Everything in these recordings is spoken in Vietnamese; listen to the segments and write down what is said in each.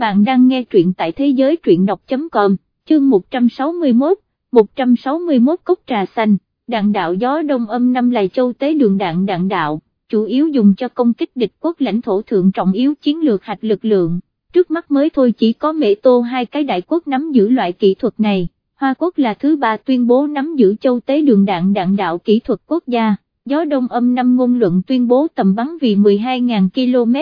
bạn đang nghe truyện tại thế giới truyện đọc.com, chương 161, 161 cốc trà xanh, đạn đạo gió đông âm năm lài châu tế đường đạn đạn đạo, chủ yếu dùng cho công kích địch quốc lãnh thổ thượng trọng yếu chiến lược hạch lực lượng, trước mắt mới thôi chỉ có mễ tô hai cái đại quốc nắm giữ loại kỹ thuật này. Hoa Quốc là thứ ba tuyên bố nắm giữ châu tế đường đạn đạn đạo kỹ thuật quốc gia, gió đông âm năm ngôn luận tuyên bố tầm bắn vì 12.000 km,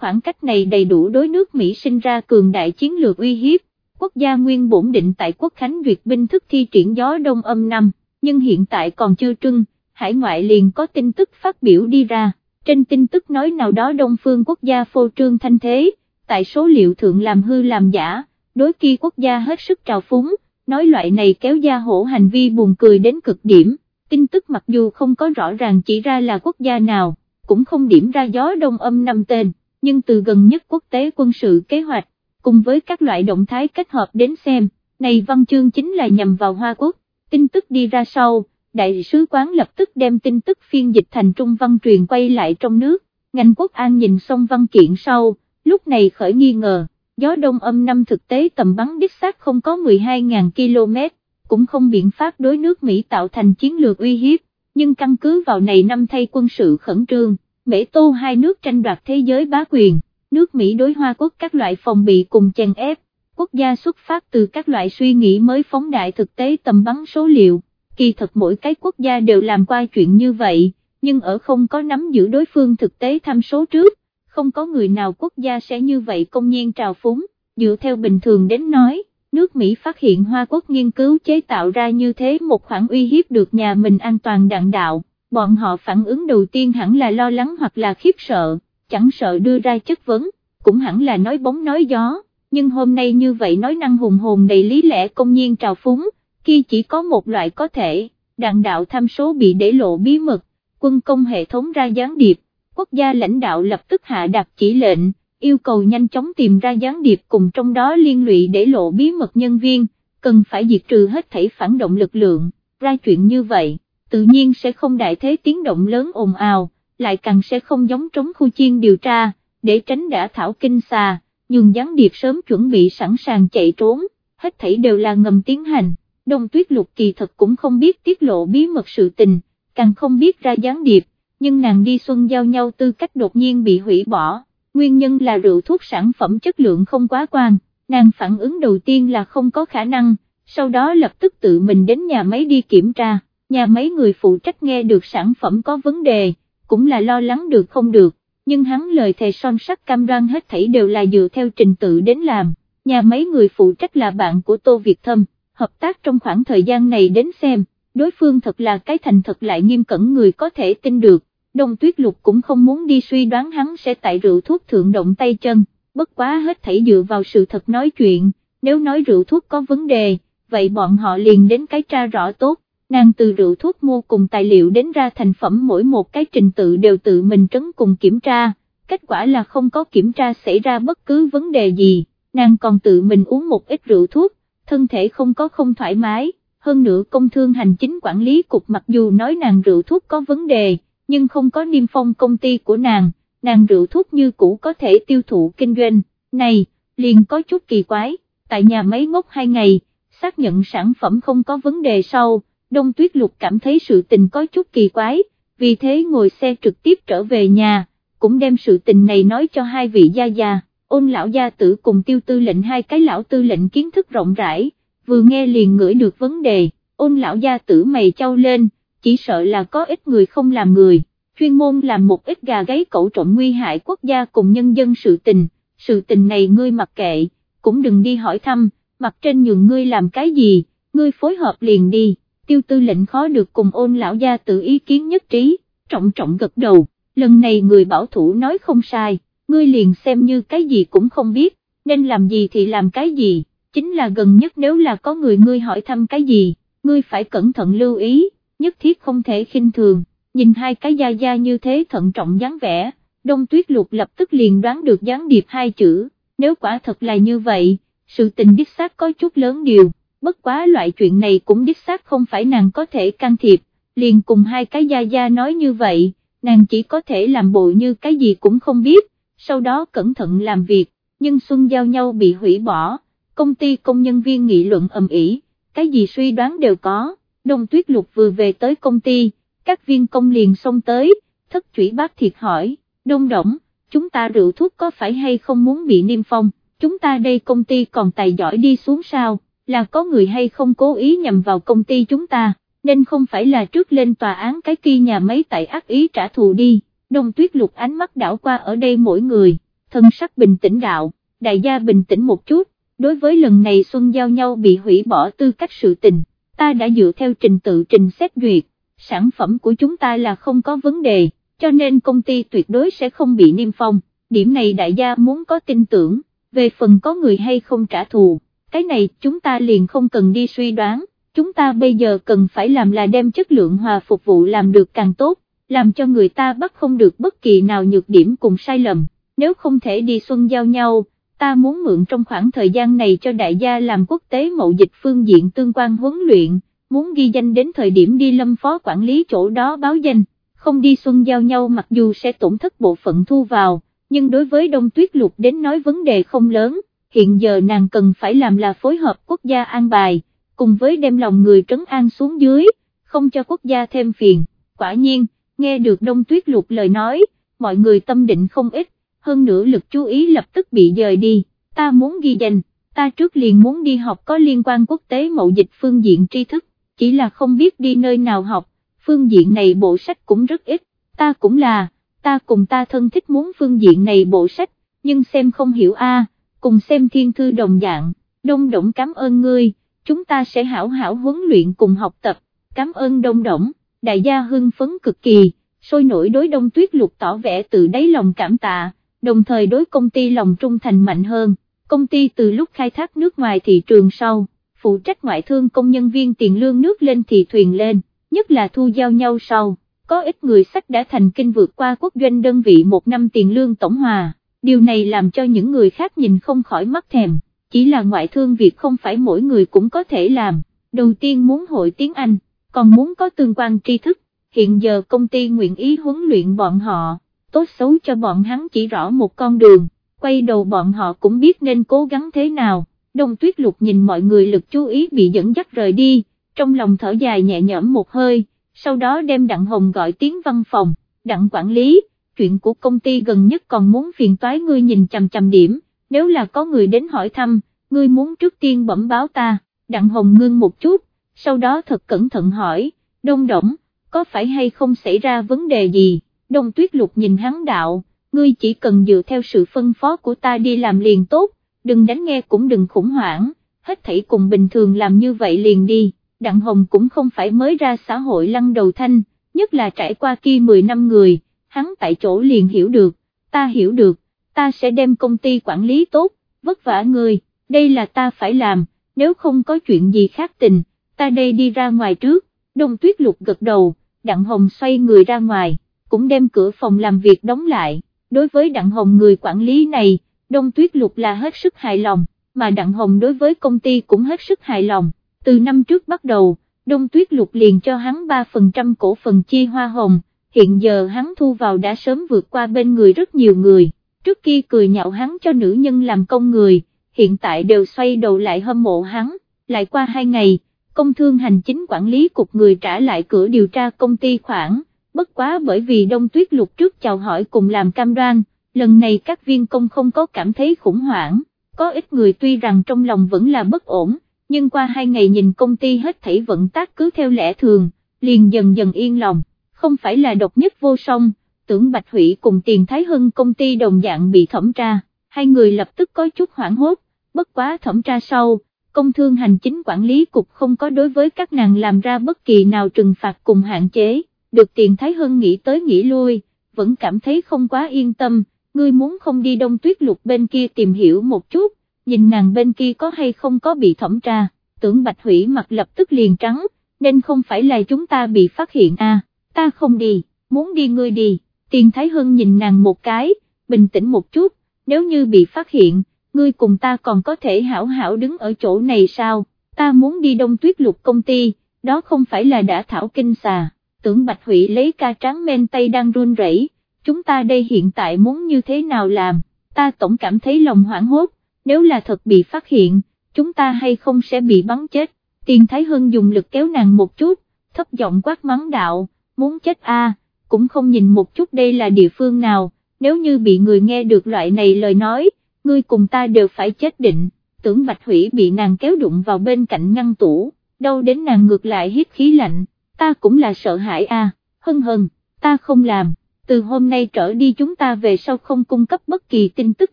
khoảng cách này đầy đủ đối nước Mỹ sinh ra cường đại chiến lược uy hiếp, quốc gia nguyên bổn định tại quốc khánh duyệt binh thức thi triển gió đông âm năm, nhưng hiện tại còn chưa trưng, hải ngoại liền có tin tức phát biểu đi ra, trên tin tức nói nào đó đông phương quốc gia phô trương thanh thế, tại số liệu thượng làm hư làm giả, đối kỳ quốc gia hết sức trào phúng, nói loại này kéo gia hổ hành vi buồn cười đến cực điểm, tin tức mặc dù không có rõ ràng chỉ ra là quốc gia nào, cũng không điểm ra gió đông âm năm tên, nhưng từ gần nhất quốc tế quân sự kế hoạch, cùng với các loại động thái kết hợp đến xem, này văn chương chính là nhằm vào Hoa Quốc, tin tức đi ra sau, đại sứ quán lập tức đem tin tức phiên dịch thành trung văn truyền quay lại trong nước, ngành quốc an nhìn xong văn kiện sau, lúc này khởi nghi ngờ gió đông âm năm thực tế tầm bắn đích xác không có 12.000 km, cũng không biện pháp đối nước Mỹ tạo thành chiến lược uy hiếp, nhưng căn cứ vào này năm thay quân sự khẩn trương, Mễ Tô hai nước tranh đoạt thế giới bá quyền, nước Mỹ đối Hoa Quốc các loại phòng bị cùng chèn ép, quốc gia xuất phát từ các loại suy nghĩ mới phóng đại thực tế tầm bắn số liệu, kỳ thật mỗi cái quốc gia đều làm qua chuyện như vậy, nhưng ở không có nắm giữ đối phương thực tế tham số trước, không có người nào quốc gia sẽ như vậy công nhiên trào phúng, dựa theo bình thường đến nói, nước Mỹ phát hiện Hoa Quốc nghiên cứu chế tạo ra như thế một khoản uy hiếp được nhà mình an toàn đạn đạo, bọn họ phản ứng đầu tiên hẳn là lo lắng hoặc là khiếp sợ, chẳng sợ đưa ra chất vấn, cũng hẳn là nói bóng nói gió, nhưng hôm nay như vậy nói năng hùng hồn đầy lý lẽ công nhiên trào phúng, khi chỉ có một loại có thể, đàn đạo tham số bị để lộ bí mật, quân công hệ thống ra gián điệp quốc gia lãnh đạo lập tức hạ đặt chỉ lệnh, yêu cầu nhanh chóng tìm ra gián điệp cùng trong đó liên lụy để lộ bí mật nhân viên, cần phải diệt trừ hết thảy phản động lực lượng, ra chuyện như vậy, tự nhiên sẽ không đại thế tiếng động lớn ồn ào, lại càng sẽ không giống trống khu chiên điều tra, để tránh đã thảo kinh xà, nhường gián điệp sớm chuẩn bị sẵn sàng chạy trốn, hết thảy đều là ngầm tiến hành, đông tuyết lục kỳ thật cũng không biết tiết lộ bí mật sự tình, càng không biết ra gián điệp, nhưng nàng đi xuân giao nhau tư cách đột nhiên bị hủy bỏ, nguyên nhân là rượu thuốc sản phẩm chất lượng không quá quan, nàng phản ứng đầu tiên là không có khả năng, sau đó lập tức tự mình đến nhà máy đi kiểm tra, nhà máy người phụ trách nghe được sản phẩm có vấn đề, cũng là lo lắng được không được, nhưng hắn lời thề son sắt cam đoan hết thảy đều là dựa theo trình tự đến làm, nhà máy người phụ trách là bạn của Tô Việt Thâm, hợp tác trong khoảng thời gian này đến xem, đối phương thật là cái thành thật lại nghiêm cẩn người có thể tin được, đông tuyết lục cũng không muốn đi suy đoán hắn sẽ tại rượu thuốc thượng động tay chân, bất quá hết thảy dựa vào sự thật nói chuyện, nếu nói rượu thuốc có vấn đề, vậy bọn họ liền đến cái tra rõ tốt, nàng từ rượu thuốc mua cùng tài liệu đến ra thành phẩm mỗi một cái trình tự đều tự mình trấn cùng kiểm tra, kết quả là không có kiểm tra xảy ra bất cứ vấn đề gì, nàng còn tự mình uống một ít rượu thuốc, thân thể không có không thoải mái, hơn nữa công thương hành chính quản lý cục mặc dù nói nàng rượu thuốc có vấn đề, nhưng không có niêm phong công ty của nàng, nàng rượu thuốc như cũ có thể tiêu thụ kinh doanh, này, liền có chút kỳ quái, tại nhà máy ngốc hai ngày, xác nhận sản phẩm không có vấn đề sau, Đông Tuyết Lục cảm thấy sự tình có chút kỳ quái, vì thế ngồi xe trực tiếp trở về nhà, cũng đem sự tình này nói cho hai vị gia gia, ôn lão gia tử cùng tiêu tư lệnh hai cái lão tư lệnh kiến thức rộng rãi, vừa nghe liền ngửi được vấn đề, ôn lão gia tử mày trao lên, chỉ sợ là có ít người không làm người, chuyên môn làm một ít gà gáy cẩu trộm nguy hại quốc gia cùng nhân dân sự tình, sự tình này ngươi mặc kệ, cũng đừng đi hỏi thăm, mặt trên nhường ngươi làm cái gì, ngươi phối hợp liền đi, tiêu tư lệnh khó được cùng ôn lão gia tự ý kiến nhất trí, trọng trọng gật đầu, lần này người bảo thủ nói không sai, ngươi liền xem như cái gì cũng không biết, nên làm gì thì làm cái gì, chính là gần nhất nếu là có người ngươi hỏi thăm cái gì, ngươi phải cẩn thận lưu ý nhất thiết không thể khinh thường, nhìn hai cái gia gia như thế thận trọng dáng vẻ, đông tuyết lục lập tức liền đoán được gián điệp hai chữ, nếu quả thật là như vậy, sự tình đích xác có chút lớn điều, bất quá loại chuyện này cũng đích xác không phải nàng có thể can thiệp, liền cùng hai cái gia gia nói như vậy, nàng chỉ có thể làm bộ như cái gì cũng không biết, sau đó cẩn thận làm việc, nhưng xuân giao nhau bị hủy bỏ, công ty công nhân viên nghị luận ầm ĩ, cái gì suy đoán đều có, đông tuyết lục vừa về tới công ty, các viên công liền xông tới, thất chủy bác thiệt hỏi, đông động, chúng ta rượu thuốc có phải hay không muốn bị niêm phong, chúng ta đây công ty còn tài giỏi đi xuống sao, là có người hay không cố ý nhằm vào công ty chúng ta, nên không phải là trước lên tòa án cái kia nhà máy tại ác ý trả thù đi, đông tuyết lục ánh mắt đảo qua ở đây mỗi người, thân sắc bình tĩnh đạo, đại gia bình tĩnh một chút, đối với lần này Xuân Giao nhau bị hủy bỏ tư cách sự tình, ta đã dựa theo trình tự trình xét duyệt, sản phẩm của chúng ta là không có vấn đề, cho nên công ty tuyệt đối sẽ không bị niêm phong, điểm này đại gia muốn có tin tưởng, về phần có người hay không trả thù, cái này chúng ta liền không cần đi suy đoán, chúng ta bây giờ cần phải làm là đem chất lượng hòa phục vụ làm được càng tốt, làm cho người ta bắt không được bất kỳ nào nhược điểm cùng sai lầm, nếu không thể đi xuân giao nhau, ta muốn mượn trong khoảng thời gian này cho đại gia làm quốc tế mậu dịch phương diện tương quan huấn luyện, muốn ghi danh đến thời điểm đi lâm phó quản lý chỗ đó báo danh, không đi xuân giao nhau mặc dù sẽ tổn thất bộ phận thu vào, nhưng đối với đông tuyết lục đến nói vấn đề không lớn, hiện giờ nàng cần phải làm là phối hợp quốc gia an bài, cùng với đem lòng người trấn an xuống dưới, không cho quốc gia thêm phiền, quả nhiên, nghe được đông tuyết lục lời nói, mọi người tâm định không ít, hơn nữa lực chú ý lập tức bị dời đi, ta muốn ghi danh, ta trước liền muốn đi học có liên quan quốc tế mậu dịch phương diện tri thức, chỉ là không biết đi nơi nào học, phương diện này bộ sách cũng rất ít, ta cũng là, ta cùng ta thân thích muốn phương diện này bộ sách, nhưng xem không hiểu a, cùng xem thiên thư đồng dạng, đông động cảm ơn ngươi, chúng ta sẽ hảo hảo huấn luyện cùng học tập, cảm ơn đông động, đại gia hưng phấn cực kỳ, sôi nổi đối đông tuyết lục tỏ vẻ từ đáy lòng cảm tạ đồng thời đối công ty lòng trung thành mạnh hơn, công ty từ lúc khai thác nước ngoài thị trường sau, phụ trách ngoại thương công nhân viên tiền lương nước lên thì thuyền lên, nhất là thu giao nhau sau, có ít người sách đã thành kinh vượt qua quốc doanh đơn vị một năm tiền lương tổng hòa, điều này làm cho những người khác nhìn không khỏi mắt thèm, chỉ là ngoại thương việc không phải mỗi người cũng có thể làm, đầu tiên muốn hội tiếng Anh, còn muốn có tương quan tri thức, hiện giờ công ty nguyện ý huấn luyện bọn họ tốt xấu cho bọn hắn chỉ rõ một con đường, quay đầu bọn họ cũng biết nên cố gắng thế nào, đông tuyết lục nhìn mọi người lực chú ý bị dẫn dắt rời đi, trong lòng thở dài nhẹ nhõm một hơi, sau đó đem Đặng Hồng gọi tiếng văn phòng, Đặng quản lý, chuyện của công ty gần nhất còn muốn phiền toái ngươi nhìn chằm chằm điểm, nếu là có người đến hỏi thăm, ngươi muốn trước tiên bẩm báo ta, Đặng Hồng ngưng một chút, sau đó thật cẩn thận hỏi, đông động, có phải hay không xảy ra vấn đề gì? đông tuyết lục nhìn hắn đạo, ngươi chỉ cần dựa theo sự phân phó của ta đi làm liền tốt, đừng đánh nghe cũng đừng khủng hoảng, hết thảy cùng bình thường làm như vậy liền đi, Đặng Hồng cũng không phải mới ra xã hội lăn đầu thanh, nhất là trải qua kia 10 năm người, hắn tại chỗ liền hiểu được, ta hiểu được, ta sẽ đem công ty quản lý tốt, vất vả người, đây là ta phải làm, nếu không có chuyện gì khác tình, ta đây đi ra ngoài trước, đông tuyết lục gật đầu, Đặng Hồng xoay người ra ngoài cũng đem cửa phòng làm việc đóng lại, đối với Đặng Hồng người quản lý này, Đông Tuyết Lục là hết sức hài lòng, mà Đặng Hồng đối với công ty cũng hết sức hài lòng, từ năm trước bắt đầu, Đông Tuyết Lục liền cho hắn 3% cổ phần chi hoa hồng, hiện giờ hắn thu vào đã sớm vượt qua bên người rất nhiều người, trước kia cười nhạo hắn cho nữ nhân làm công người, hiện tại đều xoay đầu lại hâm mộ hắn, lại qua hai ngày, công thương hành chính quản lý cục người trả lại cửa điều tra công ty khoản. Bất quá bởi vì đông tuyết lục trước chào hỏi cùng làm cam đoan, lần này các viên công không có cảm thấy khủng hoảng, có ít người tuy rằng trong lòng vẫn là bất ổn, nhưng qua hai ngày nhìn công ty hết thảy vận tác cứ theo lẽ thường, liền dần dần yên lòng, không phải là độc nhất vô song, tưởng Bạch Hủy cùng Tiền Thái Hưng công ty đồng dạng bị thẩm tra, hai người lập tức có chút hoảng hốt, bất quá thẩm tra sau, công thương hành chính quản lý cục không có đối với các nàng làm ra bất kỳ nào trừng phạt cùng hạn chế được tiền Thái Hân nghĩ tới nghĩ lui, vẫn cảm thấy không quá yên tâm, ngươi muốn không đi đông tuyết lục bên kia tìm hiểu một chút, nhìn nàng bên kia có hay không có bị thẩm tra, tưởng bạch hủy mặt lập tức liền trắng, nên không phải là chúng ta bị phát hiện à, ta không đi, muốn đi ngươi đi, tiền Thái Hân nhìn nàng một cái, bình tĩnh một chút, nếu như bị phát hiện, ngươi cùng ta còn có thể hảo hảo đứng ở chỗ này sao, ta muốn đi đông tuyết lục công ty, đó không phải là đã thảo kinh xà. Tưởng Bạch Hủy lấy ca trắng men tay đang run rẩy, chúng ta đây hiện tại muốn như thế nào làm, ta tổng cảm thấy lòng hoảng hốt, nếu là thật bị phát hiện, chúng ta hay không sẽ bị bắn chết, tiền Thái Hưng dùng lực kéo nàng một chút, thấp giọng quát mắng đạo, muốn chết a, cũng không nhìn một chút đây là địa phương nào, nếu như bị người nghe được loại này lời nói, ngươi cùng ta đều phải chết định, tưởng Bạch Hủy bị nàng kéo đụng vào bên cạnh ngăn tủ, đâu đến nàng ngược lại hít khí lạnh, ta cũng là sợ hãi a, hân hân, ta không làm, từ hôm nay trở đi chúng ta về sau không cung cấp bất kỳ tin tức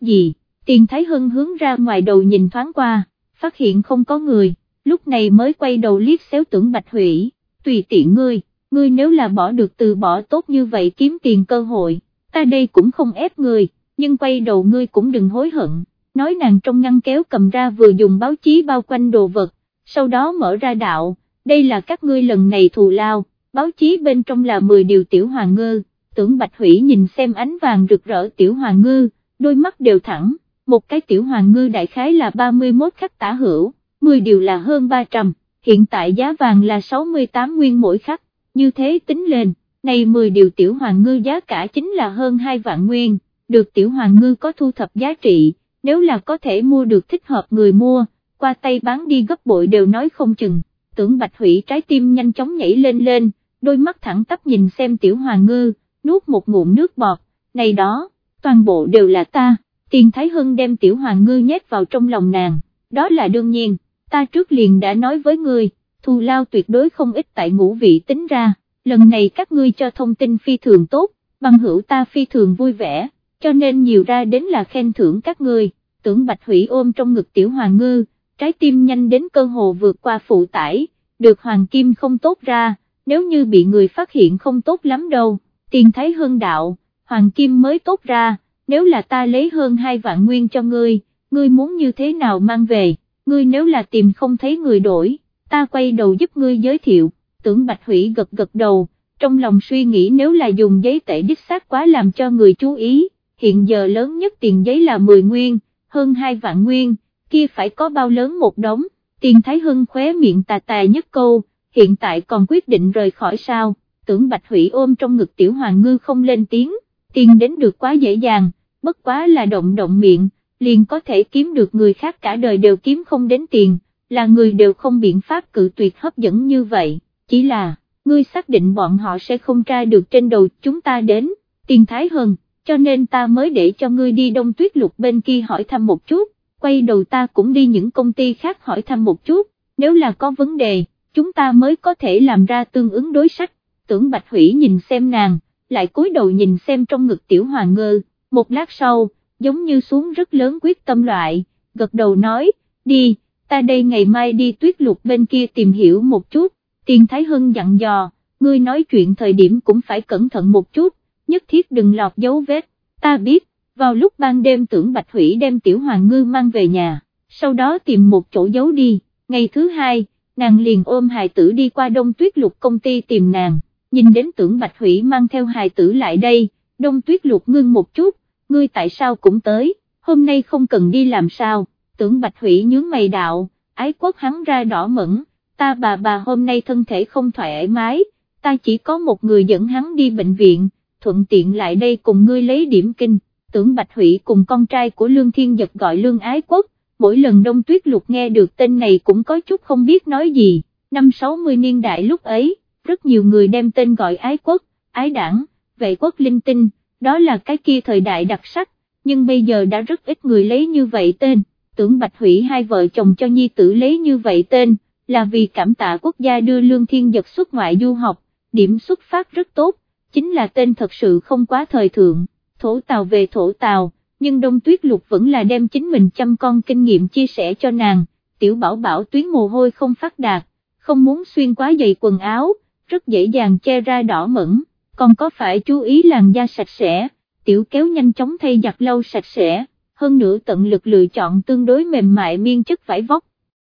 gì, tiền Thái Hân hướng ra ngoài đầu nhìn thoáng qua, phát hiện không có người, lúc này mới quay đầu liếc xéo tưởng Bạch Hủy, tùy tiện ngươi, ngươi nếu là bỏ được từ bỏ tốt như vậy kiếm tiền cơ hội, ta đây cũng không ép người nhưng quay đầu ngươi cũng đừng hối hận, nói nàng trong ngăn kéo cầm ra vừa dùng báo chí bao quanh đồ vật, sau đó mở ra đạo, đây là các ngươi lần này thù lao, báo chí bên trong là 10 điều tiểu hoàng ngư, tưởng Bạch Hủy nhìn xem ánh vàng rực rỡ tiểu hoàng ngư, đôi mắt đều thẳng, một cái tiểu hoàng ngư đại khái là 31 khắc tả hữu, 10 điều là hơn 300, hiện tại giá vàng là 68 nguyên mỗi khắc, như thế tính lên, này 10 điều tiểu hoàng ngư giá cả chính là hơn 2 vạn nguyên, được tiểu hoàng ngư có thu thập giá trị, nếu là có thể mua được thích hợp người mua, qua tay bán đi gấp bội đều nói không chừng, tưởng Bạch Hủy trái tim nhanh chóng nhảy lên lên, đôi mắt thẳng tắp nhìn xem tiểu hoàng ngư, nuốt một ngụm nước bọt, này đó, toàn bộ đều là ta, tiền Thái Hưng đem tiểu hoàng ngư nhét vào trong lòng nàng, đó là đương nhiên, ta trước liền đã nói với ngươi, thù lao tuyệt đối không ít tại ngũ vị tính ra, lần này các ngươi cho thông tin phi thường tốt, bằng hữu ta phi thường vui vẻ, cho nên nhiều ra đến là khen thưởng các ngươi, tưởng Bạch Hủy ôm trong ngực tiểu hoàng ngư, trái tim nhanh đến cơ hồ vượt qua phụ tải, được hoàng kim không tốt ra, nếu như bị người phát hiện không tốt lắm đâu, tiền thái hơn đạo, hoàng kim mới tốt ra, nếu là ta lấy hơn hai vạn nguyên cho ngươi, ngươi muốn như thế nào mang về, ngươi nếu là tìm không thấy người đổi, ta quay đầu giúp ngươi giới thiệu, tưởng Bạch Hủy gật gật đầu, trong lòng suy nghĩ nếu là dùng giấy tệ đích xác quá làm cho người chú ý, hiện giờ lớn nhất tiền giấy là 10 nguyên, hơn 2 vạn nguyên, kia phải có bao lớn một đống, tiền Thái Hưng khóe miệng tà tà nhất câu, hiện tại còn quyết định rời khỏi sao, tưởng Bạch Hủy ôm trong ngực tiểu hoàng ngư không lên tiếng, tiền đến được quá dễ dàng, bất quá là động động miệng, liền có thể kiếm được người khác cả đời đều kiếm không đến tiền, là người đều không biện pháp cự tuyệt hấp dẫn như vậy, chỉ là, ngươi xác định bọn họ sẽ không tra được trên đầu chúng ta đến, tiền thái hơn, cho nên ta mới để cho ngươi đi đông tuyết lục bên kia hỏi thăm một chút, quay đầu ta cũng đi những công ty khác hỏi thăm một chút, nếu là có vấn đề, chúng ta mới có thể làm ra tương ứng đối sách, tưởng Bạch Hủy nhìn xem nàng, lại cúi đầu nhìn xem trong ngực tiểu hoàng ngơ, một lát sau, giống như xuống rất lớn quyết tâm loại, gật đầu nói, đi, ta đây ngày mai đi tuyết lục bên kia tìm hiểu một chút, tiền Thái Hưng dặn dò, ngươi nói chuyện thời điểm cũng phải cẩn thận một chút, nhất thiết đừng lọt dấu vết, ta biết, vào lúc ban đêm tưởng Bạch Hủy đem tiểu hoàng ngư mang về nhà, sau đó tìm một chỗ giấu đi, ngày thứ hai, nàng liền ôm hài tử đi qua đông tuyết lục công ty tìm nàng, nhìn đến tưởng Bạch Hủy mang theo hài tử lại đây, đông tuyết lục ngưng một chút, ngươi tại sao cũng tới, hôm nay không cần đi làm sao, tưởng Bạch Hủy nhướng mày đạo, ái quốc hắn ra đỏ mẫn, ta bà bà hôm nay thân thể không thoải mái, ta chỉ có một người dẫn hắn đi bệnh viện, thuận tiện lại đây cùng ngươi lấy điểm kinh, tưởng Bạch Hủy cùng con trai của Lương Thiên Giật gọi Lương Ái Quốc, mỗi lần đông tuyết lục nghe được tên này cũng có chút không biết nói gì, năm 60 niên đại lúc ấy, rất nhiều người đem tên gọi Ái Quốc, Ái Đảng, Vệ Quốc Linh Tinh, đó là cái kia thời đại đặc sắc, nhưng bây giờ đã rất ít người lấy như vậy tên, tưởng Bạch Hủy hai vợ chồng cho nhi tử lấy như vậy tên, là vì cảm tạ quốc gia đưa Lương Thiên Giật xuất ngoại du học, điểm xuất phát rất tốt, chính là tên thật sự không quá thời thượng, thổ tàu về thổ tàu, nhưng Đông Tuyết Lục vẫn là đem chính mình chăm con kinh nghiệm chia sẻ cho nàng, tiểu bảo bảo tuyến mồ hôi không phát đạt, không muốn xuyên quá dày quần áo, rất dễ dàng che ra đỏ mẫn, còn có phải chú ý làn da sạch sẽ, tiểu kéo nhanh chóng thay giặt lâu sạch sẽ, hơn nữa tận lực lựa chọn tương đối mềm mại miên chất vải vóc,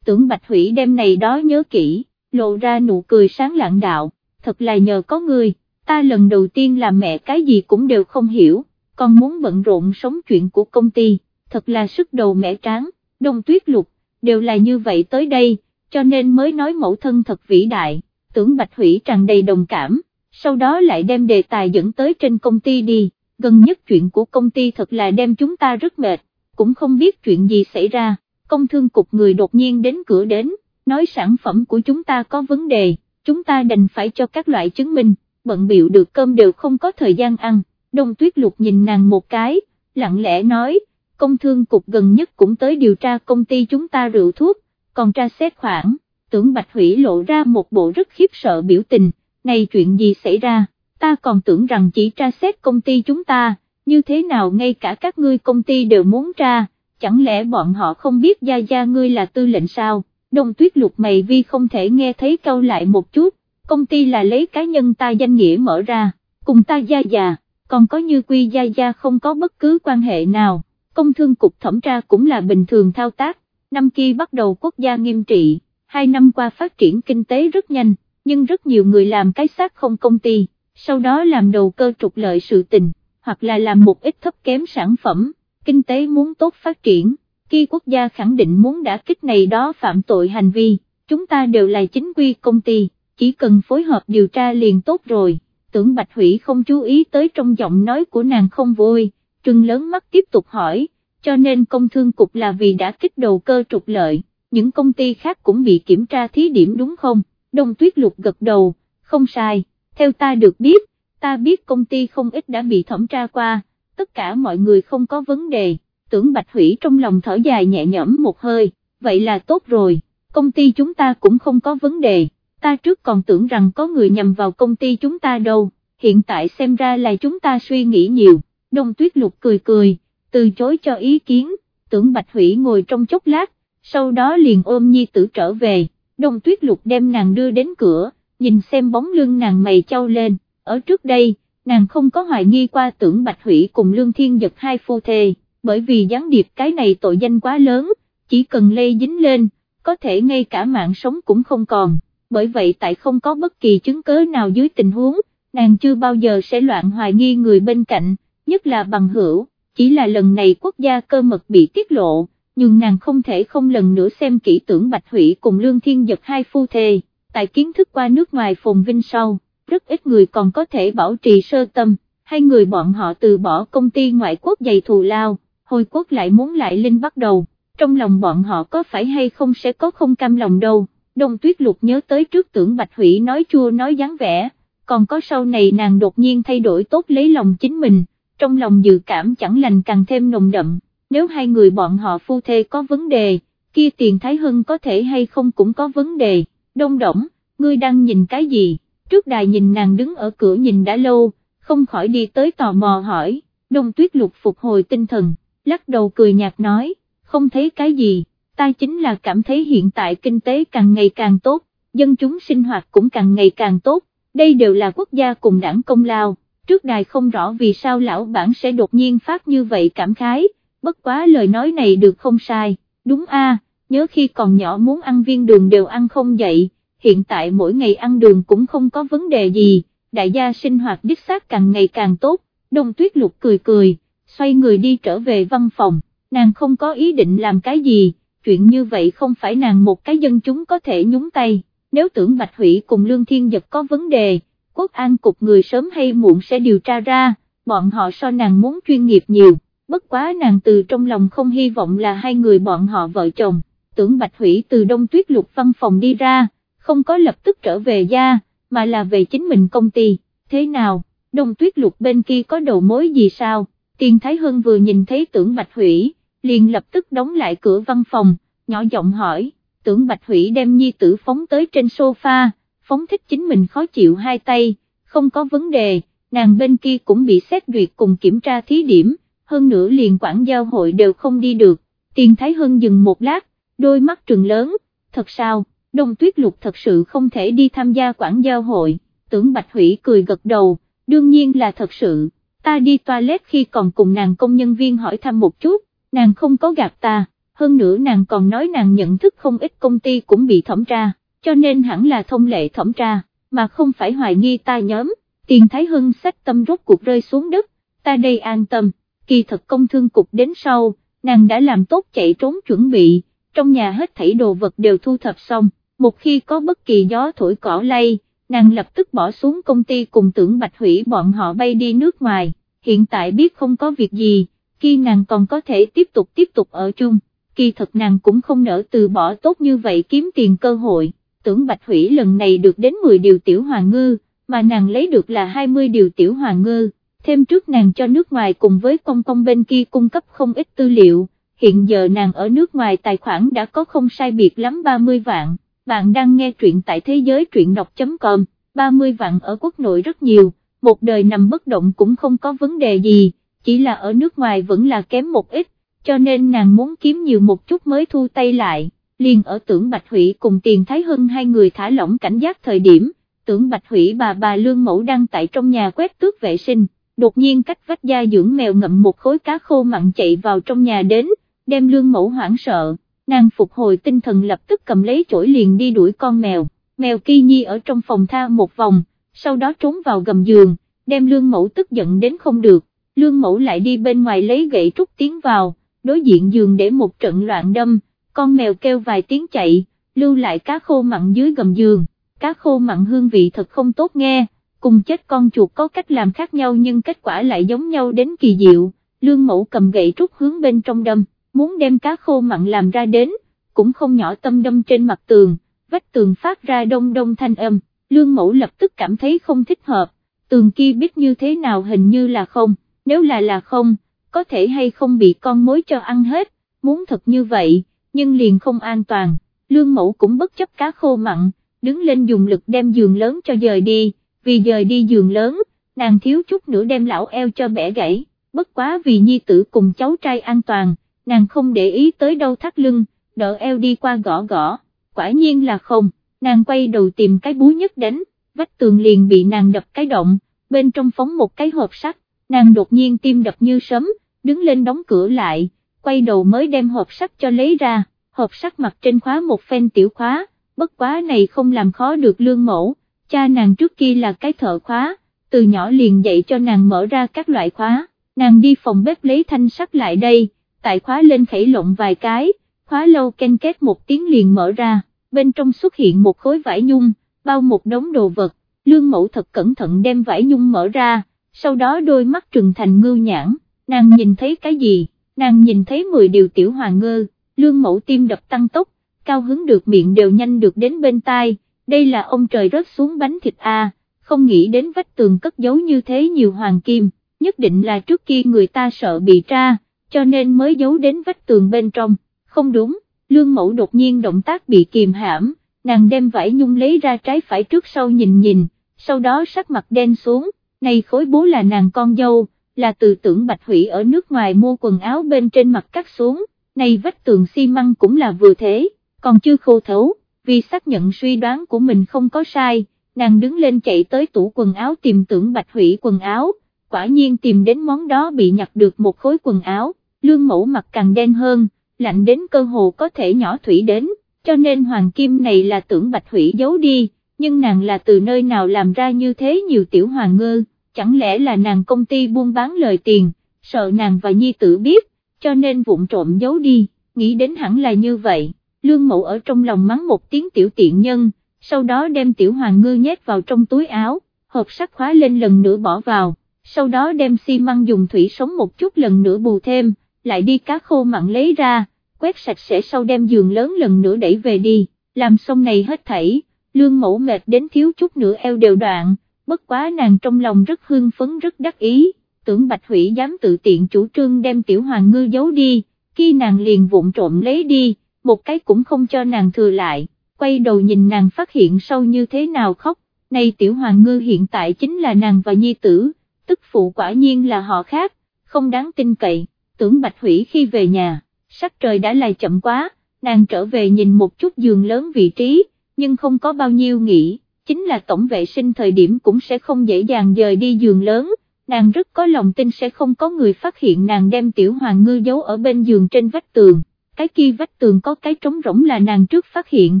tưởng Bạch Hủy đêm này đó nhớ kỹ, lộ ra nụ cười sáng lạng đạo, thật là nhờ có người, ta lần đầu tiên làm mẹ cái gì cũng đều không hiểu, còn muốn bận rộn sống chuyện của công ty, thật là sức đầu mẹ tráng, đông tuyết lục, đều là như vậy tới đây, cho nên mới nói mẫu thân thật vĩ đại, tưởng Bạch Hủy tràn đầy đồng cảm, sau đó lại đem đề tài dẫn tới trên công ty đi, gần nhất chuyện của công ty thật là đem chúng ta rất mệt, cũng không biết chuyện gì xảy ra, công thương cục người đột nhiên đến cửa đến, nói sản phẩm của chúng ta có vấn đề, chúng ta đành phải cho các loại chứng minh, bận biểu được cơm đều không có thời gian ăn, đông tuyết lục nhìn nàng một cái, lặng lẽ nói, công thương cục gần nhất cũng tới điều tra công ty chúng ta rượu thuốc, còn tra xét khoản, tưởng Bạch Hủy lộ ra một bộ rất khiếp sợ biểu tình, này chuyện gì xảy ra, ta còn tưởng rằng chỉ tra xét công ty chúng ta, như thế nào ngay cả các ngươi công ty đều muốn tra, chẳng lẽ bọn họ không biết gia gia ngươi là tư lệnh sao, đông tuyết lục mày vi không thể nghe thấy câu lại một chút, công ty là lấy cá nhân ta danh nghĩa mở ra, cùng ta gia già, còn có như quy gia gia không có bất cứ quan hệ nào, công thương cục thẩm tra cũng là bình thường thao tác, năm kia bắt đầu quốc gia nghiêm trị, hai năm qua phát triển kinh tế rất nhanh, nhưng rất nhiều người làm cái xác không công ty, sau đó làm đầu cơ trục lợi sự tình, hoặc là làm một ít thấp kém sản phẩm, kinh tế muốn tốt phát triển, khi quốc gia khẳng định muốn đã kích này đó phạm tội hành vi, chúng ta đều là chính quy công ty, chỉ cần phối hợp điều tra liền tốt rồi, tưởng Bạch Hủy không chú ý tới trong giọng nói của nàng không vui, trừng lớn mắt tiếp tục hỏi, cho nên công thương cục là vì đã kích đầu cơ trục lợi, những công ty khác cũng bị kiểm tra thí điểm đúng không, đông tuyết lục gật đầu, không sai, theo ta được biết, ta biết công ty không ít đã bị thẩm tra qua, tất cả mọi người không có vấn đề, tưởng Bạch Hủy trong lòng thở dài nhẹ nhõm một hơi, vậy là tốt rồi, công ty chúng ta cũng không có vấn đề, ta trước còn tưởng rằng có người nhầm vào công ty chúng ta đâu, hiện tại xem ra là chúng ta suy nghĩ nhiều, đông tuyết lục cười cười, từ chối cho ý kiến, tưởng Bạch Hủy ngồi trong chốc lát, sau đó liền ôm nhi tử trở về, đông tuyết lục đem nàng đưa đến cửa, nhìn xem bóng lưng nàng mày trao lên, ở trước đây, nàng không có hoài nghi qua tưởng Bạch Hủy cùng Lương Thiên Giật hai phu thề, bởi vì gián điệp cái này tội danh quá lớn, chỉ cần lây dính lên, có thể ngay cả mạng sống cũng không còn, bởi vậy tại không có bất kỳ chứng cớ nào dưới tình huống, nàng chưa bao giờ sẽ loạn hoài nghi người bên cạnh, nhất là bằng hữu, chỉ là lần này quốc gia cơ mật bị tiết lộ, nhưng nàng không thể không lần nữa xem kỹ tưởng Bạch Hủy cùng Lương Thiên Giật hai phu thề, tại kiến thức qua nước ngoài phồn vinh sau, rất ít người còn có thể bảo trì sơ tâm, hai người bọn họ từ bỏ công ty ngoại quốc dày thù lao, hồi quốc lại muốn lại linh bắt đầu, trong lòng bọn họ có phải hay không sẽ có không cam lòng đâu, đông tuyết lục nhớ tới trước tưởng Bạch Hủy nói chua nói dáng vẻ, còn có sau này nàng đột nhiên thay đổi tốt lấy lòng chính mình, trong lòng dự cảm chẳng lành càng thêm nồng đậm, nếu hai người bọn họ phu thê có vấn đề, kia tiền Thái Hưng có thể hay không cũng có vấn đề, đông đỏng, ngươi đang nhìn cái gì, trước đài nhìn nàng đứng ở cửa nhìn đã lâu, không khỏi đi tới tò mò hỏi, đông tuyết lục phục hồi tinh thần, lắc đầu cười nhạt nói, không thấy cái gì, ta chính là cảm thấy hiện tại kinh tế càng ngày càng tốt, dân chúng sinh hoạt cũng càng ngày càng tốt, đây đều là quốc gia cùng đảng công lao, trước đài không rõ vì sao lão bản sẽ đột nhiên phát như vậy cảm khái, bất quá lời nói này được không sai, đúng a, nhớ khi còn nhỏ muốn ăn viên đường đều ăn không dậy, hiện tại mỗi ngày ăn đường cũng không có vấn đề gì, đại gia sinh hoạt đích xác càng ngày càng tốt, đông tuyết lục cười cười, xoay người đi trở về văn phòng, nàng không có ý định làm cái gì, chuyện như vậy không phải nàng một cái dân chúng có thể nhúng tay, nếu tưởng Bạch Hủy cùng Lương Thiên Giật có vấn đề, quốc an cục người sớm hay muộn sẽ điều tra ra, bọn họ so nàng muốn chuyên nghiệp nhiều, bất quá nàng từ trong lòng không hy vọng là hai người bọn họ vợ chồng, tưởng Bạch Hủy từ đông tuyết lục văn phòng đi ra, không có lập tức trở về gia, mà là về chính mình công ty, thế nào, đông tuyết lục bên kia có đầu mối gì sao, tiền Thái Hưng vừa nhìn thấy tưởng Bạch Hủy, liền lập tức đóng lại cửa văn phòng, nhỏ giọng hỏi, tưởng Bạch Hủy đem nhi tử phóng tới trên sofa, phóng thích chính mình khó chịu hai tay, không có vấn đề, nàng bên kia cũng bị xét duyệt cùng kiểm tra thí điểm, hơn nữa liền quản giao hội đều không đi được, tiền Thái Hưng dừng một lát, đôi mắt trừng lớn, thật sao, đông tuyết lục thật sự không thể đi tham gia quảng giao hội, tưởng Bạch Hủy cười gật đầu, đương nhiên là thật sự, ta đi toilet khi còn cùng nàng công nhân viên hỏi thăm một chút, nàng không có gạt ta, hơn nữa nàng còn nói nàng nhận thức không ít công ty cũng bị thẩm tra, cho nên hẳn là thông lệ thẩm tra, mà không phải hoài nghi ta nhóm, tiền Thái Hưng sách tâm rốt cuộc rơi xuống đất, ta đây an tâm, kỳ thật công thương cục đến sau, nàng đã làm tốt chạy trốn chuẩn bị, trong nhà hết thảy đồ vật đều thu thập xong, một khi có bất kỳ gió thổi cỏ lay, nàng lập tức bỏ xuống công ty cùng tưởng bạch hủy bọn họ bay đi nước ngoài hiện tại biết không có việc gì, khi nàng còn có thể tiếp tục tiếp tục ở chung, kỳ thật nàng cũng không nỡ từ bỏ tốt như vậy kiếm tiền cơ hội, tưởng Bạch Hủy lần này được đến 10 điều tiểu hoàng ngư, mà nàng lấy được là 20 điều tiểu hoàng ngư, thêm trước nàng cho nước ngoài cùng với công công bên kia cung cấp không ít tư liệu, hiện giờ nàng ở nước ngoài tài khoản đã có không sai biệt lắm 30 vạn, bạn đang nghe truyện tại thế giới truyện đọc.com, 30 vạn ở quốc nội rất nhiều, một đời nằm bất động cũng không có vấn đề gì, chỉ là ở nước ngoài vẫn là kém một ít, cho nên nàng muốn kiếm nhiều một chút mới thu tay lại, liền ở tưởng Bạch Hủy cùng tiền Thái Hưng hai người thả lỏng cảnh giác thời điểm, tưởng Bạch Hủy bà bà Lương Mẫu đang tại trong nhà quét tước vệ sinh, đột nhiên cách vách gia dưỡng mèo ngậm một khối cá khô mặn chạy vào trong nhà đến, đem Lương Mẫu hoảng sợ, nàng phục hồi tinh thần lập tức cầm lấy chổi liền đi đuổi con mèo, mèo kỳ Nhi ở trong phòng tha một vòng, sau đó trốn vào gầm giường, đem Lương Mẫu tức giận đến không được, Lương Mẫu lại đi bên ngoài lấy gậy trúc tiến vào, đối diện giường để một trận loạn đâm, con mèo kêu vài tiếng chạy, lưu lại cá khô mặn dưới gầm giường, cá khô mặn hương vị thật không tốt nghe, cùng chết con chuột có cách làm khác nhau nhưng kết quả lại giống nhau đến kỳ diệu, lương mẫu cầm gậy trúc hướng bên trong đâm, muốn đem cá khô mặn làm ra đến, cũng không nhỏ tâm đâm trên mặt tường, vách tường phát ra đông đông thanh âm, lương mẫu lập tức cảm thấy không thích hợp, tường kia biết như thế nào hình như là không, nếu là là không, có thể hay không bị con mối cho ăn hết, muốn thật như vậy, nhưng liền không an toàn, lương mẫu cũng bất chấp cá khô mặn, đứng lên dùng lực đem giường lớn cho dời đi, vì dời đi giường lớn, nàng thiếu chút nữa đem lão eo cho bẻ gãy, bất quá vì nhi tử cùng cháu trai an toàn, nàng không để ý tới đâu thắt lưng, đỡ eo đi qua gõ gõ, quả nhiên là không, nàng quay đầu tìm cái búa nhất đánh, vách tường liền bị nàng đập cái động, bên trong phóng một cái hộp sắt, nàng đột nhiên tim đập như sấm, đứng lên đóng cửa lại, quay đầu mới đem hộp sắt cho lấy ra, hộp sắt mặt trên khóa một phen tiểu khóa, bất quá này không làm khó được lương mẫu, cha nàng trước kia là cái thợ khóa, từ nhỏ liền dạy cho nàng mở ra các loại khóa, nàng đi phòng bếp lấy thanh sắt lại đây, tại khóa lên khẩy lộng vài cái, khóa lâu canh kết một tiếng liền mở ra, bên trong xuất hiện một khối vải nhung, bao một đống đồ vật, lương mẫu thật cẩn thận đem vải nhung mở ra, sau đó đôi mắt trừng thành ngưu nhãn, nàng nhìn thấy cái gì, nàng nhìn thấy 10 điều tiểu hoàng ngư, lương mẫu tim đập tăng tốc, cao hứng được miệng đều nhanh được đến bên tai, đây là ông trời rớt xuống bánh thịt a, không nghĩ đến vách tường cất giấu như thế nhiều hoàng kim, nhất định là trước kia người ta sợ bị tra, cho nên mới giấu đến vách tường bên trong, không đúng, lương mẫu đột nhiên động tác bị kìm hãm, nàng đem vải nhung lấy ra trái phải trước sau nhìn nhìn, sau đó sắc mặt đen xuống, này khối bố là nàng con dâu, là từ tưởng bạch hủy ở nước ngoài mua quần áo bên trên mặt cắt xuống, này vách tường xi măng cũng là vừa thế, còn chưa khô thấu, vì xác nhận suy đoán của mình không có sai, nàng đứng lên chạy tới tủ quần áo tìm tưởng bạch hủy quần áo, quả nhiên tìm đến món đó bị nhặt được một khối quần áo, lương mẫu mặt càng đen hơn, lạnh đến cơ hồ có thể nhỏ thủy đến, cho nên hoàng kim này là tưởng bạch hủy giấu đi, nhưng nàng là từ nơi nào làm ra như thế nhiều tiểu hoàng ngư, chẳng lẽ là nàng công ty buôn bán lời tiền, sợ nàng và nhi tử biết, cho nên vụng trộm giấu đi, nghĩ đến hẳn là như vậy, lương mẫu ở trong lòng mắng một tiếng tiểu tiện nhân, sau đó đem tiểu hoàng ngư nhét vào trong túi áo, hộp sắt khóa lên lần nữa bỏ vào, sau đó đem xi măng dùng thủy sống một chút lần nữa bù thêm, lại đi cá khô mặn lấy ra, quét sạch sẽ sau đem giường lớn lần nữa đẩy về đi, làm xong này hết thảy, lương mẫu mệt đến thiếu chút nữa eo đều đoạn, bất quá nàng trong lòng rất hương phấn rất đắc ý, tưởng Bạch Hủy dám tự tiện chủ trương đem tiểu hoàng ngư giấu đi, khi nàng liền vụng trộm lấy đi, một cái cũng không cho nàng thừa lại, quay đầu nhìn nàng phát hiện sau như thế nào khóc, này tiểu hoàng ngư hiện tại chính là nàng và nhi tử, tức phụ quả nhiên là họ khác, không đáng tin cậy, tưởng Bạch Hủy khi về nhà, sắc trời đã lại chậm quá, nàng trở về nhìn một chút giường lớn vị trí, nhưng không có bao nhiêu nghĩ, chính là tổng vệ sinh thời điểm cũng sẽ không dễ dàng dời đi giường lớn, nàng rất có lòng tin sẽ không có người phát hiện nàng đem tiểu hoàng ngư giấu ở bên giường trên vách tường, cái kia vách tường có cái trống rỗng là nàng trước phát hiện,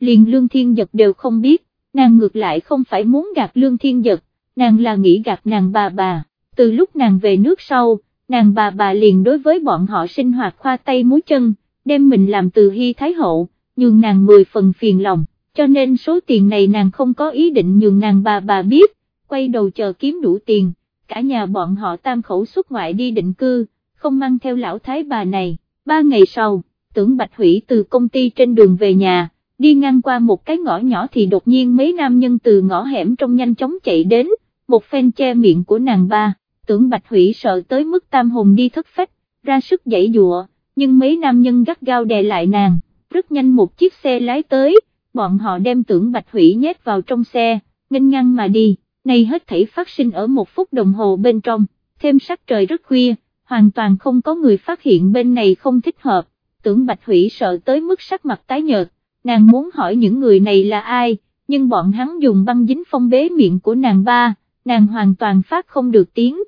liền lương thiên giật đều không biết, nàng ngược lại không phải muốn gạt lương thiên giật, nàng là nghĩ gạt nàng bà bà, từ lúc nàng về nước sau, nàng bà bà liền đối với bọn họ sinh hoạt khoa tay múi chân, đem mình làm từ hy thái hậu, nhường nàng mười phần phiền lòng, cho nên số tiền này nàng không có ý định nhường nàng bà bà biết, quay đầu chờ kiếm đủ tiền cả nhà bọn họ tam khẩu xuất ngoại đi định cư, không mang theo lão thái bà này, ba ngày sau, tưởng Bạch Hủy từ công ty trên đường về nhà, đi ngang qua một cái ngõ nhỏ thì đột nhiên mấy nam nhân từ ngõ hẻm trong nhanh chóng chạy đến, một phen che miệng của nàng ba, tưởng Bạch Hủy sợ tới mức tam hồn đi thất phách, ra sức dãy dụa, nhưng mấy nam nhân gắt gao đè lại nàng, rất nhanh một chiếc xe lái tới, bọn họ đem tưởng Bạch Hủy nhét vào trong xe, nghênh ngang mà đi, này hết thảy phát sinh ở một phút đồng hồ bên trong, thêm sắc trời rất khuya, hoàn toàn không có người phát hiện bên này không thích hợp, tưởng Bạch Hủy sợ tới mức sắc mặt tái nhợt, nàng muốn hỏi những người này là ai, nhưng bọn hắn dùng băng dính phong bế miệng của nàng ba, nàng hoàn toàn phát không được tiếng,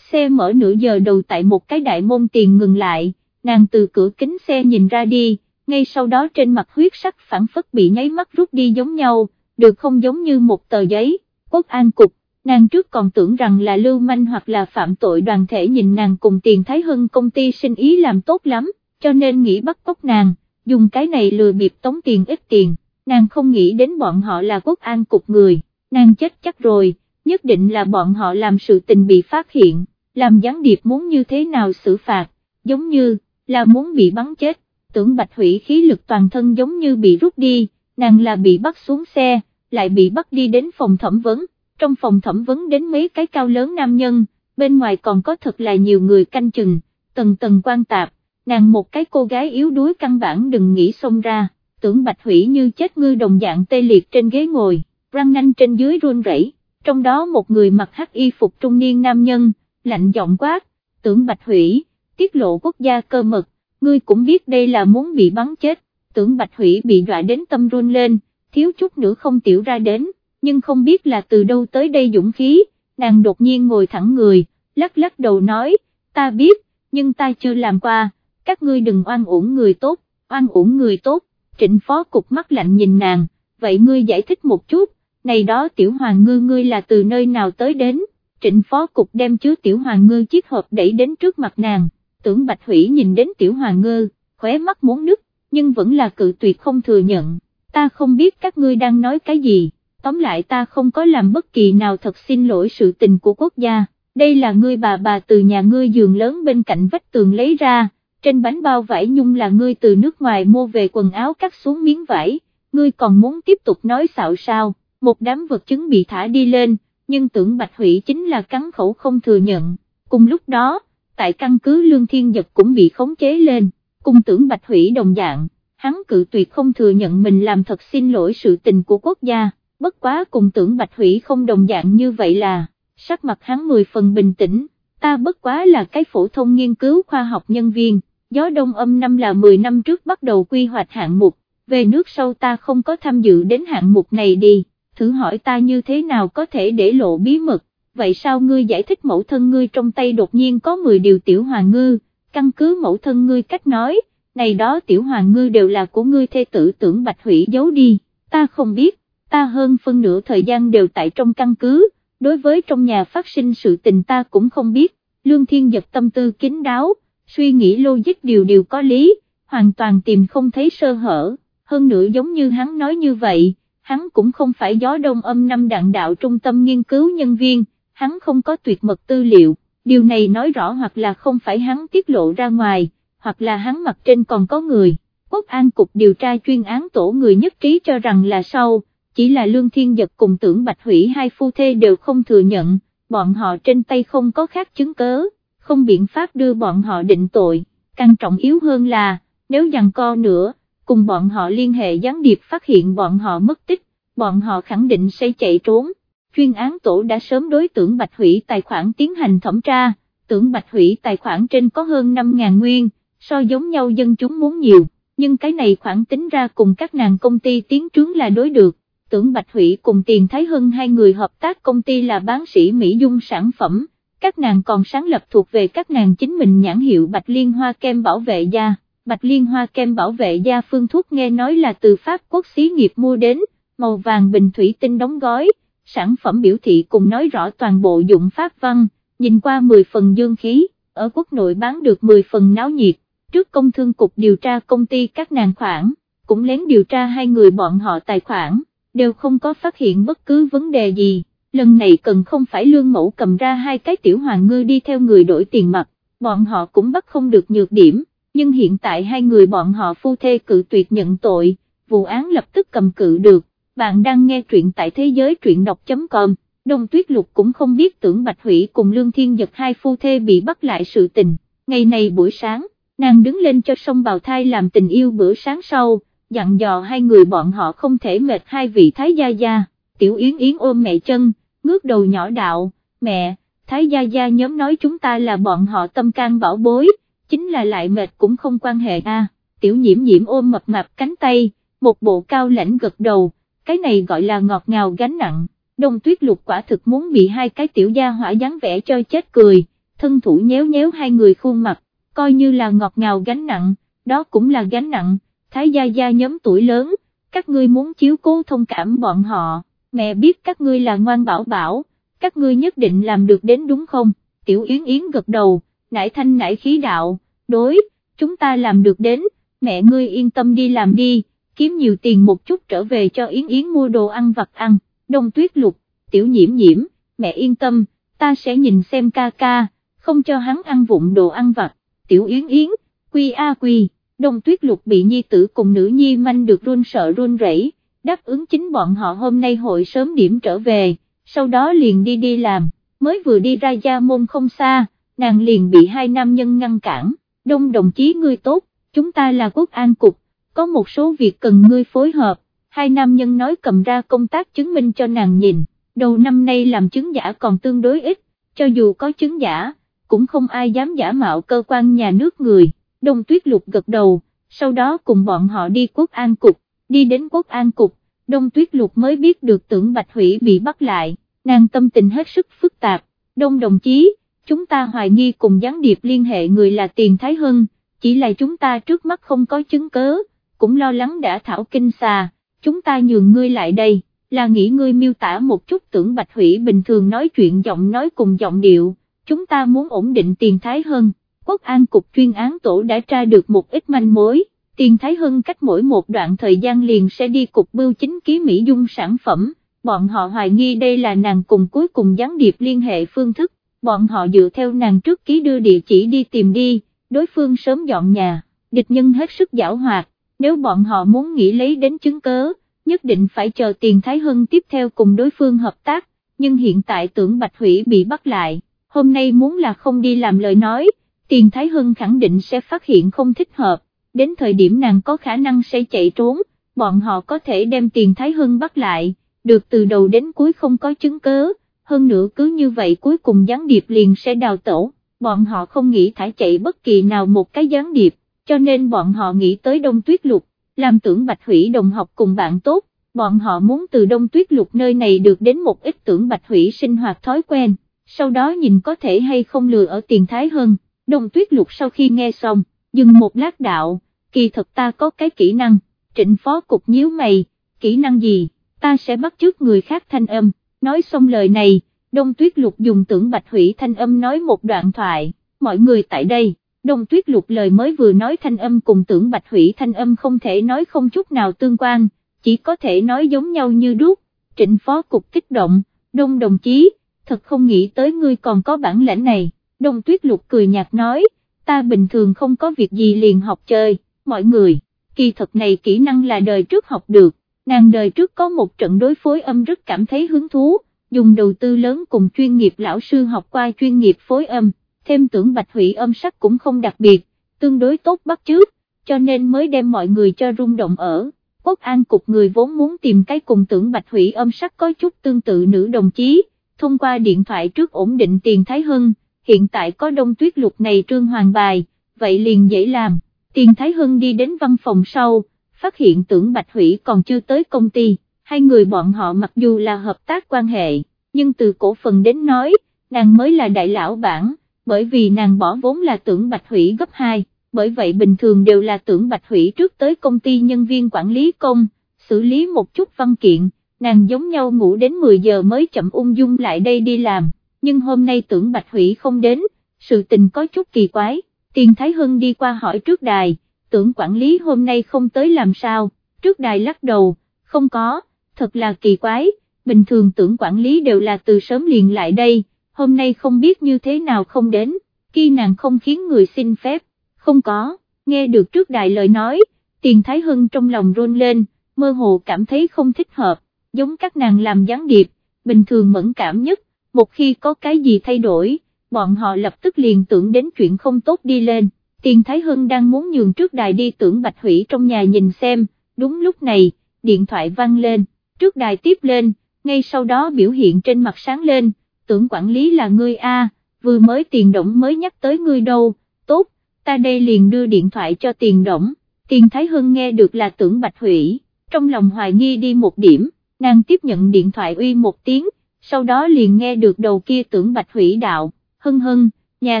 xe mở nửa giờ đầu tại một cái đại môn tiền ngừng lại, nàng từ cửa kính xe nhìn ra đi, ngay sau đó trên mặt huyết sắc phản phất bị nháy mắt rút đi giống nhau, được không giống như một tờ giấy, quốc an cục, nàng trước còn tưởng rằng là lưu manh hoặc là phạm tội đoàn thể nhìn nàng cùng tiền Thái Hưng công ty sinh ý làm tốt lắm, cho nên nghĩ bắt cóc nàng, dùng cái này lừa bịp tống tiền ít tiền, nàng không nghĩ đến bọn họ là quốc an cục người, nàng chết chắc rồi, nhất định là bọn họ làm sự tình bị phát hiện, làm gián điệp muốn như thế nào xử phạt, giống như, là muốn bị bắn chết, tưởng bạch hủy khí lực toàn thân giống như bị rút đi, nàng là bị bắt xuống xe, lại bị bắt đi đến phòng thẩm vấn, trong phòng thẩm vấn đến mấy cái cao lớn nam nhân, bên ngoài còn có thật là nhiều người canh chừng, tầng tầng quan tạp, nàng một cái cô gái yếu đuối căn bản đừng nghĩ xông ra, tưởng bạch hủy như chết ngư đồng dạng tê liệt trên ghế ngồi, răng nanh trên dưới run rẩy. trong đó một người mặc hắc y phục trung niên nam nhân, lạnh giọng quát, tưởng bạch hủy, tiết lộ quốc gia cơ mật, ngươi cũng biết đây là muốn bị bắn chết, tưởng bạch hủy bị dọa đến tâm run lên, thiếu chút nữa không tiểu ra đến, nhưng không biết là từ đâu tới đây dũng khí, nàng đột nhiên ngồi thẳng người, lắc lắc đầu nói, ta biết, nhưng ta chưa làm qua, các ngươi đừng oan uổng người tốt, oan uổng người tốt, trịnh phó cục mắt lạnh nhìn nàng, vậy ngươi giải thích một chút, này đó tiểu hoàng ngư ngươi là từ nơi nào tới đến, trịnh phó cục đem chứa tiểu hoàng ngư chiếc hộp đẩy đến trước mặt nàng, tưởng bạch hủy nhìn đến tiểu hoàng ngư, khóe mắt muốn nứt, nhưng vẫn là cự tuyệt không thừa nhận, ta không biết các ngươi đang nói cái gì, tóm lại ta không có làm bất kỳ nào thật xin lỗi sự tình của quốc gia, đây là ngươi bà bà từ nhà ngươi giường lớn bên cạnh vách tường lấy ra, trên bánh bao vải nhung là ngươi từ nước ngoài mua về quần áo cắt xuống miếng vải, ngươi còn muốn tiếp tục nói xạo sao, một đám vật chứng bị thả đi lên, nhưng tưởng Bạch Hủy chính là cắn khẩu không thừa nhận, cùng lúc đó, tại căn cứ Lương Thiên Giật cũng bị khống chế lên, cùng tưởng Bạch Hủy đồng dạng, hắn cự tuyệt không thừa nhận mình làm thật xin lỗi sự tình của quốc gia, bất quá cùng tưởng Bạch Hủy không đồng dạng như vậy là, sắc mặt hắn mười phần bình tĩnh, ta bất quá là cái phổ thông nghiên cứu khoa học nhân viên, gió đông âm năm là 10 năm trước bắt đầu quy hoạch hạng mục, về nước sau ta không có tham dự đến hạng mục này đi, thử hỏi ta như thế nào có thể để lộ bí mật, vậy sao ngươi giải thích mẫu thân ngươi trong tay đột nhiên có 10 điều tiểu hoàng ngư, căn cứ mẫu thân ngươi cách nói, này đó tiểu hoàng ngư đều là của ngươi thê tử tưởng bạch hủy giấu đi, ta không biết, ta hơn phân nửa thời gian đều tại trong căn cứ, đối với trong nhà phát sinh sự tình ta cũng không biết, lương thiên giật tâm tư kín đáo, suy nghĩ logic điều điều có lý, hoàn toàn tìm không thấy sơ hở, hơn nữa giống như hắn nói như vậy, hắn cũng không phải gió đông âm năm đạn đạo trung tâm nghiên cứu nhân viên, hắn không có tuyệt mật tư liệu, điều này nói rõ hoặc là không phải hắn tiết lộ ra ngoài, hoặc là hắn mặt trên còn có người. Quốc an cục điều tra chuyên án tổ người nhất trí cho rằng là sau, chỉ là Lương Thiên Giật cùng tưởng Bạch Hủy hai phu thê đều không thừa nhận, bọn họ trên tay không có khác chứng cớ, không biện pháp đưa bọn họ định tội, càng trọng yếu hơn là, nếu dằn co nữa, cùng bọn họ liên hệ gián điệp phát hiện bọn họ mất tích, bọn họ khẳng định sẽ chạy trốn. Chuyên án tổ đã sớm đối tượng Bạch Hủy tài khoản tiến hành thẩm tra, tưởng Bạch Hủy tài khoản trên có hơn 5.000 nguyên, so giống nhau dân chúng muốn nhiều, nhưng cái này khoản tính ra cùng các nàng công ty tiến trướng là đối được, tưởng Bạch Hủy cùng Tiền Thái Hưng hai người hợp tác công ty là bán sĩ Mỹ Dung sản phẩm, các nàng còn sáng lập thuộc về các nàng chính mình nhãn hiệu Bạch Liên Hoa kem bảo vệ da, Bạch Liên Hoa kem bảo vệ da phương thuốc nghe nói là từ Pháp quốc xí nghiệp mua đến, màu vàng bình thủy tinh đóng gói, sản phẩm biểu thị cùng nói rõ toàn bộ dụng pháp văn, nhìn qua 10 phần dương khí, ở quốc nội bán được 10 phần náo nhiệt, trước công thương cục điều tra công ty các nàng khoản, cũng lén điều tra hai người bọn họ tài khoản, đều không có phát hiện bất cứ vấn đề gì. Lần này cần không phải lương mẫu cầm ra hai cái tiểu hoàng ngư đi theo người đổi tiền mặt, bọn họ cũng bắt không được nhược điểm, nhưng hiện tại hai người bọn họ phu thê cự tuyệt nhận tội, vụ án lập tức cầm cự được, bạn đang nghe truyện tại thế giới truyện đọc.com. Đông Tuyết Lục cũng không biết tưởng Bạch Hủy cùng Lương Thiên Giật hai phu thê bị bắt lại sự tình, ngày này buổi sáng, nàng đứng lên cho sông bào thai làm tình yêu bữa sáng sau, dặn dò hai người bọn họ không thể mệt hai vị Thái Gia Gia, Tiểu Yến Yến ôm mẹ chân, ngước đầu nhỏ đạo, mẹ, Thái Gia Gia nhóm nói chúng ta là bọn họ tâm can bảo bối, chính là lại mệt cũng không quan hệ a. Tiểu nhiễm nhiễm ôm mập mạp cánh tay, một bộ cao lãnh gật đầu, cái này gọi là ngọt ngào gánh nặng, đông tuyết lục quả thực muốn bị hai cái tiểu gia hỏa dáng vẻ cho chết cười, thân thủ nhéo nhéo hai người khuôn mặt, coi như là ngọt ngào gánh nặng, đó cũng là gánh nặng, thái gia gia nhóm tuổi lớn, các ngươi muốn chiếu cố thông cảm bọn họ, mẹ biết các ngươi là ngoan bảo bảo, các ngươi nhất định làm được đến đúng không, tiểu yến yến gật đầu, nải thanh nải khí đạo, đối, chúng ta làm được đến, mẹ ngươi yên tâm đi làm đi, kiếm nhiều tiền một chút trở về cho yến yến mua đồ ăn vặt ăn, đông tuyết lục, tiểu nhiễm nhiễm, mẹ yên tâm, ta sẽ nhìn xem ca ca, không cho hắn ăn vụng đồ ăn vặt, tiểu yến yến, quy a quy, đông tuyết lục bị nhi tử cùng nữ nhi manh được run sợ run rẩy, đáp ứng chính bọn họ hôm nay hội sớm điểm trở về, sau đó liền đi đi làm, mới vừa đi ra gia môn không xa, nàng liền bị hai nam nhân ngăn cản, đông đồng chí ngươi tốt, chúng ta là quốc an cục, có một số việc cần ngươi phối hợp, hai nam nhân nói cầm ra công tác chứng minh cho nàng nhìn, đầu năm nay làm chứng giả còn tương đối ít, cho dù có chứng giả, cũng không ai dám giả mạo cơ quan nhà nước người, đông tuyết lục gật đầu, sau đó cùng bọn họ đi quốc an cục, đi đến quốc an cục, đông tuyết lục mới biết được tưởng bạch hủy bị bắt lại, nàng tâm tình hết sức phức tạp, đông đồng chí, chúng ta hoài nghi cùng gián điệp liên hệ người là Tiền Thái Hưng, chỉ là chúng ta trước mắt không có chứng cớ, cũng lo lắng đã thảo kinh xà, chúng ta nhường ngươi lại đây, là nghĩ ngươi miêu tả một chút tưởng Bạch Hủy bình thường nói chuyện giọng nói cùng giọng điệu, chúng ta muốn ổn định Tiền Thái Hưng, Quốc an Cục chuyên án tổ đã tra được một ít manh mối. Tiền Thái Hưng cách mỗi một đoạn thời gian liền sẽ đi cục bưu chính ký Mỹ Dung sản phẩm, bọn họ hoài nghi đây là nàng cùng cuối cùng gián điệp liên hệ phương thức, bọn họ dựa theo nàng trước ký đưa địa chỉ đi tìm đi, đối phương sớm dọn nhà, địch nhân hết sức giảo hoạt, nếu bọn họ muốn nghĩ lấy đến chứng cớ, nhất định phải chờ tiền Thái Hưng tiếp theo cùng đối phương hợp tác, nhưng hiện tại tưởng Bạch Hủy bị bắt lại, hôm nay muốn là không đi làm lời nói, tiền Thái Hưng khẳng định sẽ phát hiện không thích hợp, đến thời điểm nàng có khả năng sẽ chạy trốn, bọn họ có thể đem tiền Thái Hưng bắt lại, được từ đầu đến cuối không có chứng cớ, hơn nữa cứ như vậy cuối cùng gián điệp liền sẽ đào tổ, bọn họ không nghĩ thả chạy bất kỳ nào một cái gián điệp, cho nên bọn họ nghĩ tới đông tuyết lục, làm tưởng bạch hủy đồng học cùng bạn tốt, bọn họ muốn từ đông tuyết lục nơi này được đến một ít tưởng bạch hủy sinh hoạt thói quen, sau đó nhìn có thể hay không lừa ở tiền thái hơn, đông tuyết lục sau khi nghe xong, dừng một lát đạo, kỳ thật ta có cái kỹ năng, trịnh phó cục nhíu mày, kỹ năng gì, ta sẽ bắt trước người khác thanh âm nói xong lời này, Đông Tuyết Lục dùng tưởng Bạch Hủy thanh âm nói một đoạn thoại, mọi người tại đây, Đông Tuyết Lục lời mới vừa nói thanh âm cùng tưởng Bạch Hủy thanh âm không thể nói không chút nào tương quan, chỉ có thể nói giống nhau như đúc, trịnh phó cục kích động, Đông đồng chí, thật không nghĩ tới ngươi còn có bản lãnh này, Đông Tuyết Lục cười nhạt nói, ta bình thường không có việc gì liền học chơi, mọi người, kỳ thật này kỹ năng là đời trước học được nàng đời trước có một trận đối phối âm rất cảm thấy hứng thú, dùng đầu tư lớn cùng chuyên nghiệp lão sư học qua chuyên nghiệp phối âm, thêm tưởng bạch hủy âm sắc cũng không đặc biệt, tương đối tốt bắt chước, cho nên mới đem mọi người cho rung động ở. Quốc an cục người vốn muốn tìm cái cùng tưởng bạch hủy âm sắc có chút tương tự nữ đồng chí, thông qua điện thoại trước ổn định tiền Thái Hưng, hiện tại có đông tuyết lục này trương hoàng bài, vậy liền dễ làm, tiền Thái Hưng đi đến văn phòng sau, phát hiện tưởng Bạch Hủy còn chưa tới công ty, hai người bọn họ mặc dù là hợp tác quan hệ, nhưng từ cổ phần đến nói, nàng mới là đại lão bản, bởi vì nàng bỏ vốn là tưởng Bạch Hủy gấp 2, bởi vậy bình thường đều là tưởng Bạch Hủy trước tới công ty nhân viên quản lý công, xử lý một chút văn kiện, nàng giống nhau ngủ đến 10 giờ mới chậm ung dung lại đây đi làm, nhưng hôm nay tưởng Bạch Hủy không đến, sự tình có chút kỳ quái, Tiền Thái Hưng đi qua hỏi trước đài, tưởng quản lý hôm nay không tới làm sao, trước đài lắc đầu, không có, thật là kỳ quái, bình thường tưởng quản lý đều là từ sớm liền lại đây, hôm nay không biết như thế nào không đến, khi nàng không khiến người xin phép, không có, nghe được trước đài lời nói, tiền thái hưng trong lòng run lên, mơ hồ cảm thấy không thích hợp, giống các nàng làm gián điệp, bình thường mẫn cảm nhất, một khi có cái gì thay đổi, bọn họ lập tức liền tưởng đến chuyện không tốt đi lên, tiền thái hưng đang muốn nhường trước đài đi tưởng bạch hủy trong nhà nhìn xem, đúng lúc này, điện thoại vang lên, trước đài tiếp lên, ngay sau đó biểu hiện trên mặt sáng lên, tưởng quản lý là ngươi A, vừa mới tiền động mới nhắc tới ngươi đâu, tốt, ta đây liền đưa điện thoại cho tiền động, tiền Thái Hưng nghe được là tưởng Bạch Hủy, trong lòng hoài nghi đi một điểm, nàng tiếp nhận điện thoại uy một tiếng, sau đó liền nghe được đầu kia tưởng Bạch Hủy đạo, hân hân, nhà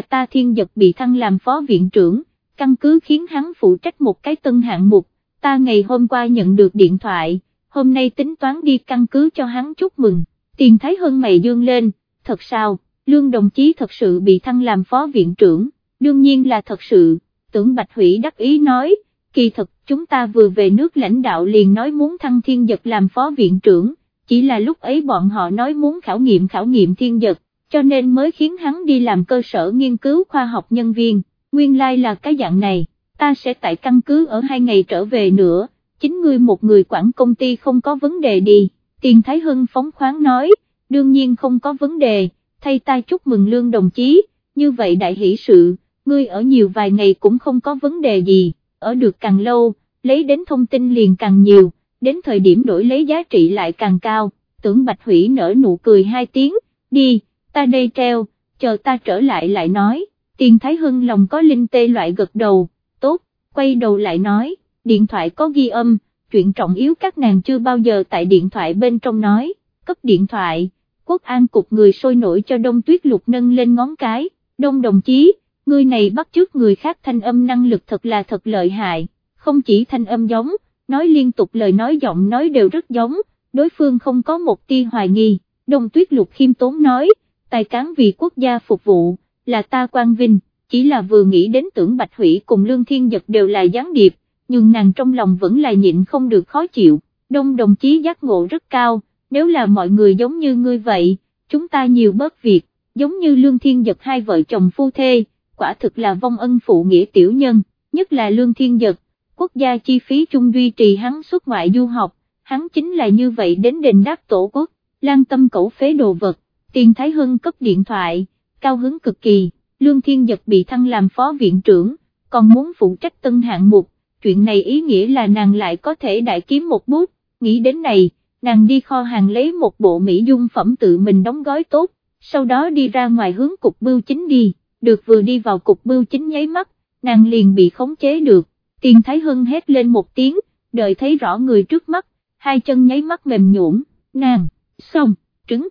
ta thiên giật bị thăng làm phó viện trưởng, căn cứ khiến hắn phụ trách một cái tân hạng mục, ta ngày hôm qua nhận được điện thoại, hôm nay tính toán đi căn cứ cho hắn chúc mừng, tiền Thái hơn mày dương lên, thật sao, lương đồng chí thật sự bị thăng làm phó viện trưởng, đương nhiên là thật sự, tưởng Bạch Hủy đắc ý nói, kỳ thật chúng ta vừa về nước lãnh đạo liền nói muốn thăng thiên giật làm phó viện trưởng, chỉ là lúc ấy bọn họ nói muốn khảo nghiệm khảo nghiệm thiên giật, cho nên mới khiến hắn đi làm cơ sở nghiên cứu khoa học nhân viên, nguyên lai like là cái dạng này, ta sẽ tại căn cứ ở hai ngày trở về nữa, chính ngươi một người quản công ty không có vấn đề đi, tiền Thái Hưng phóng khoáng nói, đương nhiên không có vấn đề, thay ta chúc mừng lương đồng chí, như vậy đại hỷ sự, ngươi ở nhiều vài ngày cũng không có vấn đề gì, ở được càng lâu, lấy đến thông tin liền càng nhiều, đến thời điểm đổi lấy giá trị lại càng cao, tưởng Bạch Hủy nở nụ cười hai tiếng, đi, ta đây treo, chờ ta trở lại lại nói, tiền Thái Hưng lòng có linh tê loại gật đầu, tốt, quay đầu lại nói, điện thoại có ghi âm, chuyện trọng yếu các nàng chưa bao giờ tại điện thoại bên trong nói, cấp điện thoại, quốc an cục người sôi nổi cho đông tuyết lục nâng lên ngón cái, đông đồng chí, người này bắt chước người khác thanh âm năng lực thật là thật lợi hại, không chỉ thanh âm giống, nói liên tục lời nói giọng nói đều rất giống, đối phương không có một tia hoài nghi, đông tuyết lục khiêm tốn nói, tài cán vì quốc gia phục vụ, là ta quan vinh, chỉ là vừa nghĩ đến tưởng Bạch Hủy cùng Lương Thiên Nhật đều là gián điệp, nhưng nàng trong lòng vẫn là nhịn không được khó chịu, đông đồng chí giác ngộ rất cao, nếu là mọi người giống như ngươi vậy, chúng ta nhiều bớt việc, giống như Lương Thiên Giật hai vợ chồng phu thê, quả thực là vong ân phụ nghĩa tiểu nhân, nhất là Lương Thiên Giật, quốc gia chi phí chung duy trì hắn xuất ngoại du học, hắn chính là như vậy đến đền đáp tổ quốc, lan tâm cẩu phế đồ vật, tiền Thái Hưng cấp điện thoại, cao hứng cực kỳ, Lương Thiên Giật bị thăng làm phó viện trưởng, còn muốn phụ trách tân hạng mục, chuyện này ý nghĩa là nàng lại có thể đại kiếm một bút, nghĩ đến này, nàng đi kho hàng lấy một bộ mỹ dung phẩm tự mình đóng gói tốt, sau đó đi ra ngoài hướng cục bưu chính đi, được vừa đi vào cục bưu chính nháy mắt, nàng liền bị khống chế được, tiền thái hưng hét lên một tiếng, đợi thấy rõ người trước mắt, hai chân nháy mắt mềm nhũn, nàng, xong, trứng.